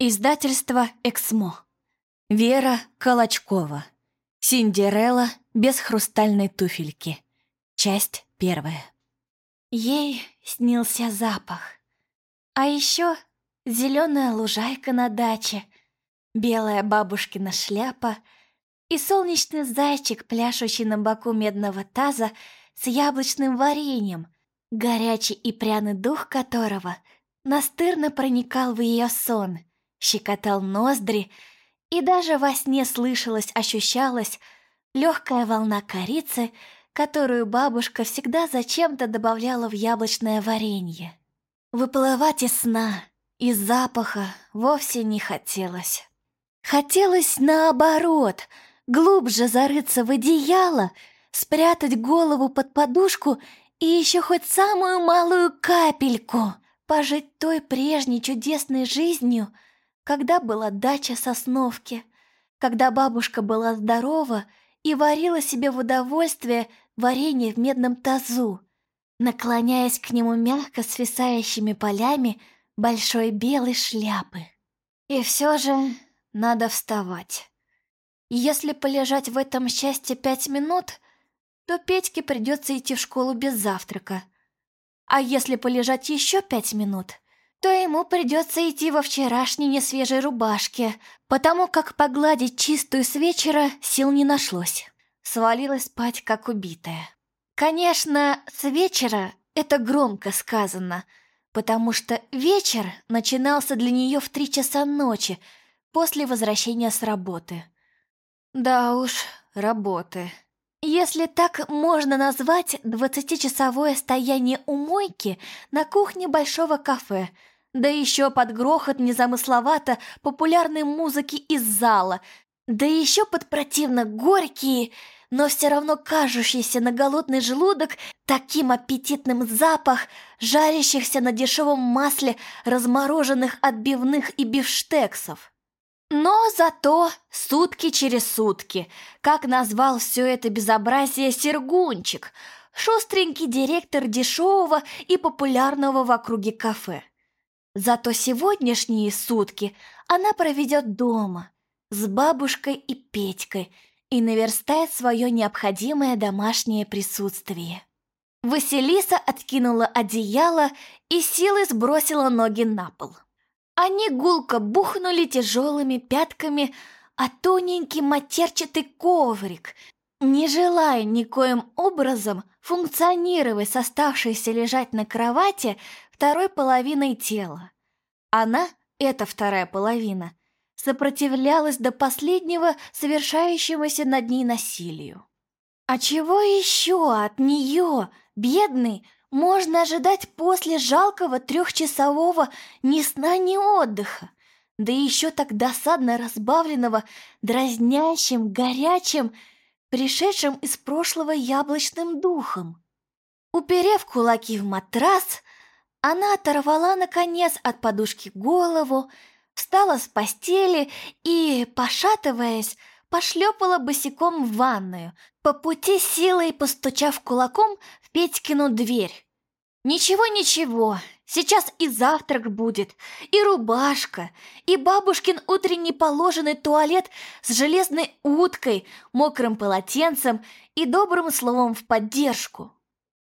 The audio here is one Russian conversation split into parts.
Издательство «Эксмо». Вера Колочкова. Синдерелла без хрустальной туфельки. Часть первая. Ей снился запах. А еще зеленая лужайка на даче, белая бабушкина шляпа и солнечный зайчик, пляшущий на боку медного таза с яблочным вареньем, горячий и пряный дух которого настырно проникал в ее сон — щекотал ноздри, и даже во сне слышалась, ощущалась легкая волна корицы, которую бабушка всегда зачем-то добавляла в яблочное варенье. Выплывать из сна, из запаха вовсе не хотелось. Хотелось наоборот, глубже зарыться в одеяло, спрятать голову под подушку и еще хоть самую малую капельку пожить той прежней чудесной жизнью, когда была дача Сосновки, когда бабушка была здорова и варила себе в удовольствие варенье в медном тазу, наклоняясь к нему мягко свисающими полями большой белой шляпы. И все же надо вставать. Если полежать в этом счастье пять минут, то Петьке придется идти в школу без завтрака. А если полежать еще пять минут — то ему придется идти во вчерашней несвежей рубашке, потому как погладить чистую с вечера сил не нашлось. Свалилась спать, как убитая. Конечно, с вечера это громко сказано, потому что вечер начинался для нее в три часа ночи, после возвращения с работы. Да уж, работы. Если так можно назвать двадцатичасовое стояние у мойки на кухне большого кафе, да еще под грохот незамысловато популярной музыки из зала, да еще под противно горькие, но все равно кажущийся на голодный желудок таким аппетитным запах жарящихся на дешевом масле размороженных отбивных и бифштексов. Но зато сутки через сутки, как назвал все это безобразие Сергунчик, шустренький директор дешевого и популярного в округе кафе. Зато сегодняшние сутки она проведет дома с бабушкой и Петькой и наверстает свое необходимое домашнее присутствие. Василиса откинула одеяло и силой сбросила ноги на пол. Они гулко бухнули тяжелыми пятками, а тоненький матерчатый коврик, не желая никоим образом функционировать с оставшейся лежать на кровати второй половиной тела. Она, эта вторая половина, сопротивлялась до последнего совершающемуся над ней насилию. А чего еще от нее, бедный, можно ожидать после жалкого трехчасового ни сна, ни отдыха, да еще так досадно разбавленного дразнящим, горячим, пришедшим из прошлого яблочным духом. Уперев кулаки в матрас, она оторвала, наконец, от подушки голову, встала с постели и, пошатываясь, пошлепала босиком в ванную, по пути силой постучав кулаком в Петькину дверь. «Ничего-ничего, сейчас и завтрак будет, и рубашка, и бабушкин утренний положенный туалет с железной уткой, мокрым полотенцем и добрым словом в поддержку».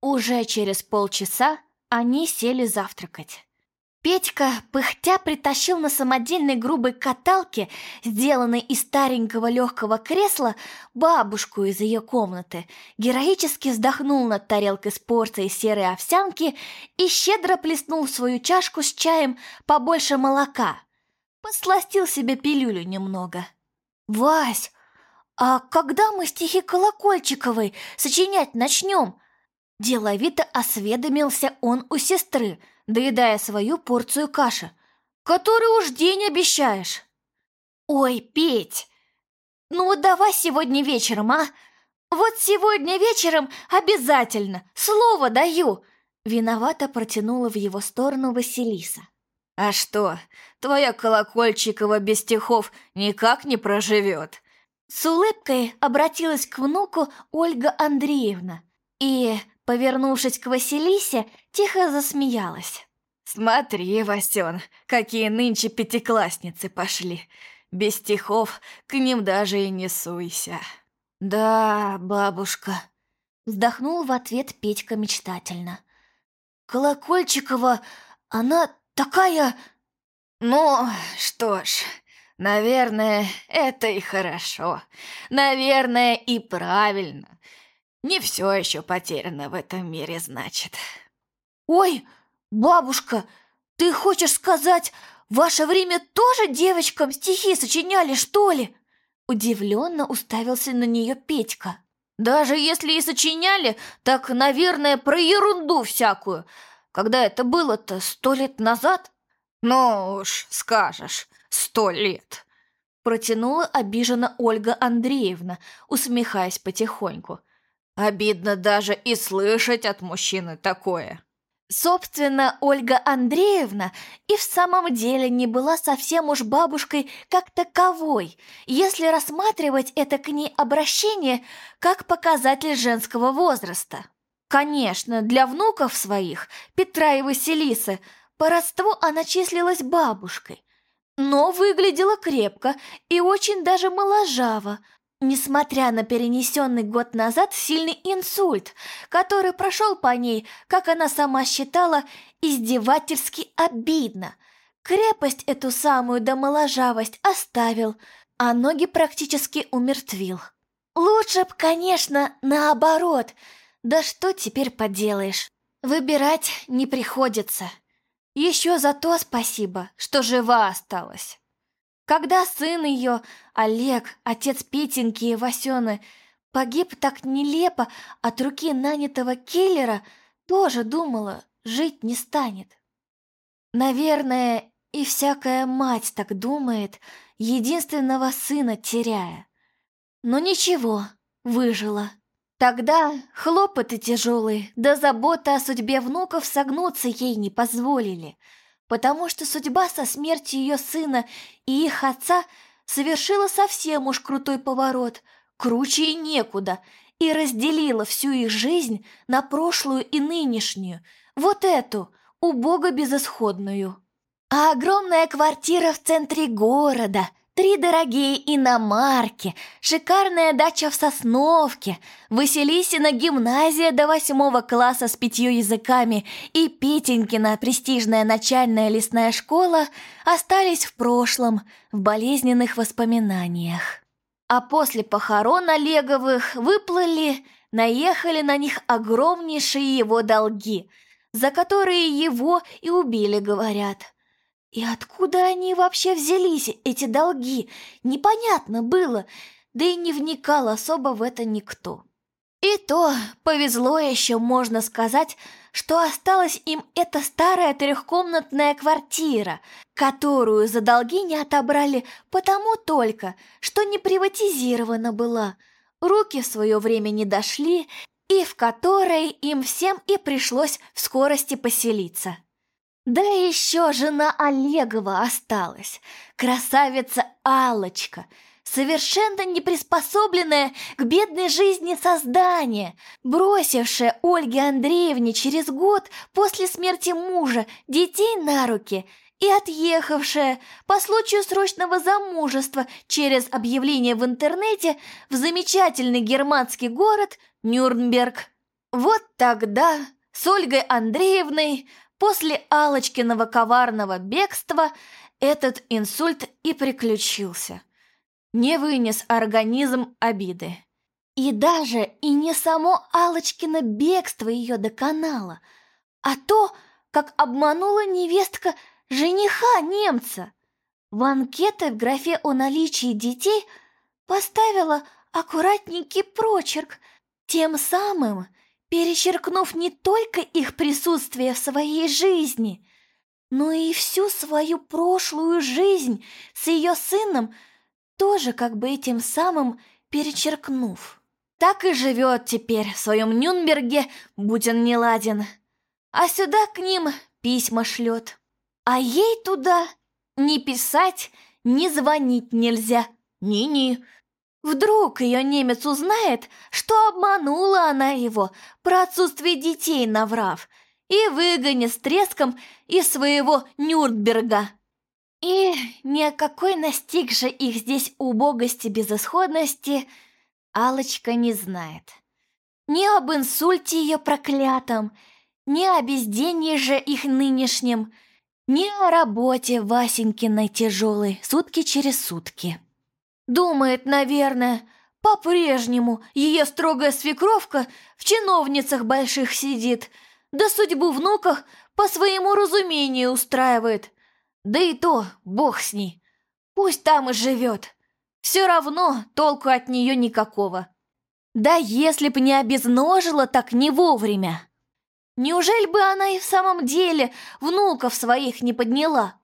Уже через полчаса они сели завтракать. Петька, пыхтя, притащил на самодельной грубой каталке, сделанной из старенького легкого кресла, бабушку из ее комнаты, героически вздохнул над тарелкой с порцией серой овсянки и щедро плеснул в свою чашку с чаем побольше молока. Посластил себе пилюлю немного. «Вась, а когда мы стихи Колокольчиковой сочинять начнем?» Деловито осведомился он у сестры – доедая свою порцию каши. «Который уж день обещаешь!» «Ой, Петь, ну давай сегодня вечером, а? Вот сегодня вечером обязательно, слово даю!» Виновато протянула в его сторону Василиса. «А что, твоя Колокольчикова без стихов никак не проживет?» С улыбкой обратилась к внуку Ольга Андреевна и, Повернувшись к Василисе, тихо засмеялась. Смотри, Васен, какие нынче пятиклассницы пошли. Без стихов к ним даже и не суйся. Да, бабушка. Вздохнул в ответ Петька мечтательно. Колокольчикова, она такая... Ну, что ж, наверное, это и хорошо. Наверное, и правильно. Не все еще потеряно в этом мире, значит. Ой, бабушка, ты хочешь сказать, в ваше время тоже девочкам стихи сочиняли, что ли? Удивленно уставился на нее Петька. Даже если и сочиняли, так, наверное, про ерунду всякую. Когда это было-то, сто лет назад? Ну уж, скажешь, сто лет. Протянула обиженно Ольга Андреевна, усмехаясь потихоньку. Обидно даже и слышать от мужчины такое. Собственно, Ольга Андреевна и в самом деле не была совсем уж бабушкой как таковой, если рассматривать это к ней обращение как показатель женского возраста. Конечно, для внуков своих, Петра и Василисы, по родству она числилась бабушкой, но выглядела крепко и очень даже моложаво, Несмотря на перенесенный год назад сильный инсульт, который прошел по ней, как она сама считала, издевательски обидно. Крепость эту самую да моложавость оставил, а ноги практически умертвил. Лучше б, конечно, наоборот. Да что теперь поделаешь? Выбирать не приходится. Еще за то спасибо, что жива осталась. Когда сын ее, Олег, отец Петеньки и Васены, погиб так нелепо от руки нанятого киллера, тоже думала, жить не станет. Наверное, и всякая мать так думает, единственного сына теряя. Но ничего, выжила. Тогда хлопоты тяжелые, да забота о судьбе внуков согнуться ей не позволили — потому что судьба со смертью ее сына и их отца совершила совсем уж крутой поворот, круче и некуда, и разделила всю их жизнь на прошлую и нынешнюю, вот эту, убого безысходную. А огромная квартира в центре города, Три дорогие иномарки, шикарная дача в Сосновке, Василисина гимназия до восьмого класса с пятью языками и Петенькина престижная начальная лесная школа остались в прошлом, в болезненных воспоминаниях. А после похорон Олеговых выплыли, наехали на них огромнейшие его долги, за которые его и убили, говорят – и откуда они вообще взялись, эти долги, непонятно было, да и не вникал особо в это никто. И то повезло еще, можно сказать, что осталась им эта старая трехкомнатная квартира, которую за долги не отобрали потому только, что не приватизирована была, руки в свое время не дошли, и в которой им всем и пришлось в скорости поселиться. Да еще жена Олегова осталась, красавица Алочка, совершенно не приспособленная к бедной жизни создание, бросившая Ольге Андреевне через год после смерти мужа детей на руки и отъехавшая по случаю срочного замужества через объявление в интернете в замечательный германский город Нюрнберг. Вот тогда с Ольгой Андреевной После Алочкиного коварного бегства этот инсульт и приключился. Не вынес организм обиды. И даже и не само Алочкино бегство ее доконало, а то, как обманула невестка жениха немца. В анкете в графе о наличии детей поставила аккуратненький прочерк, тем самым перечеркнув не только их присутствие в своей жизни, но и всю свою прошлую жизнь с ее сыном, тоже как бы этим самым перечеркнув. Так и живет теперь в своем Нюнберге, будь он неладен. А сюда к ним письма шлет. А ей туда ни писать, ни звонить нельзя. Ни-ни, Вдруг ее немец узнает, что обманула она его про отсутствие детей наврав, и выгонят с треском из своего Нюрнберга. И ни о какой настигшей их здесь убогости безысходности алочка не знает. Ни об инсульте ее проклятом, ни о безденье же их нынешнем, ни о работе Васенькиной тяжелой сутки через сутки. Думает, наверное, по-прежнему ее строгая свекровка в чиновницах больших сидит, да судьбу внуках по своему разумению устраивает. Да и то, бог с ней. Пусть там и живет. Все равно толку от нее никакого. Да если б не обезножила так не вовремя. Неужели бы она и в самом деле внуков своих не подняла?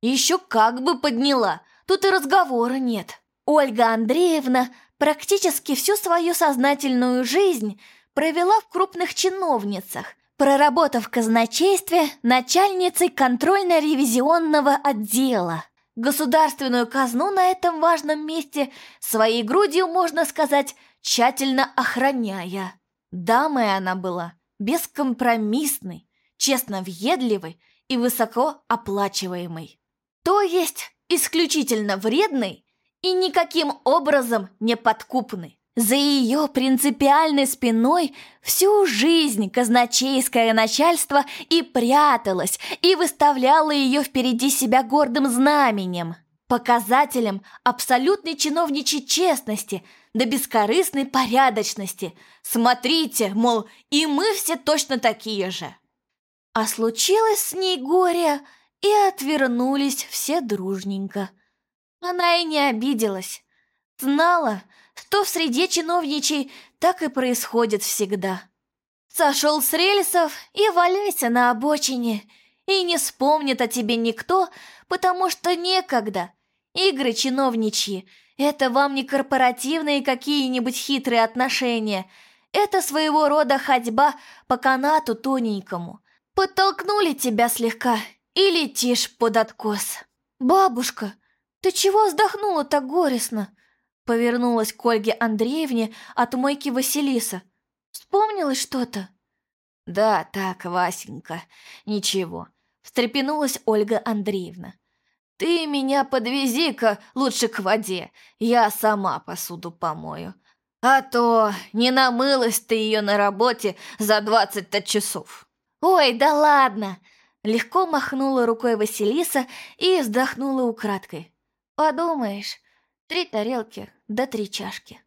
Еще как бы подняла, тут и разговора нет. Ольга Андреевна практически всю свою сознательную жизнь провела в крупных чиновницах, проработав в казначействе начальницей контрольно-ревизионного отдела. Государственную казну на этом важном месте своей грудью, можно сказать, тщательно охраняя. Дамой она была бескомпромиссной, честно въедливой и высоко оплачиваемой. То есть исключительно вредной и никаким образом не подкупной. За ее принципиальной спиной всю жизнь казначейское начальство и пряталось, и выставляло ее впереди себя гордым знаменем, показателем абсолютной чиновничьей честности да бескорыстной порядочности. Смотрите, мол, и мы все точно такие же. А случилось с ней горе, и отвернулись все дружненько. Она и не обиделась. Знала, что в среде чиновничей так и происходит всегда. Сошел с рельсов и валяйся на обочине, и не вспомнит о тебе никто, потому что некогда. Игры чиновничьи — это вам не корпоративные какие-нибудь хитрые отношения, это своего рода ходьба по канату тоненькому. Подтолкнули тебя слегка и летишь под откос. «Бабушка, ты чего вздохнула так горестно?» Повернулась к Ольге Андреевне от мойки Василиса. «Вспомнилось что-то?» «Да, так, Васенька, ничего», — встрепенулась Ольга Андреевна. «Ты меня подвези-ка лучше к воде, я сама посуду помою. А то не намылась ты ее на работе за двадцать-то часов». «Ой, да ладно!» Легко махнула рукой Василиса и вздохнула украдкой. «Подумаешь, Три тарелки да три чашки.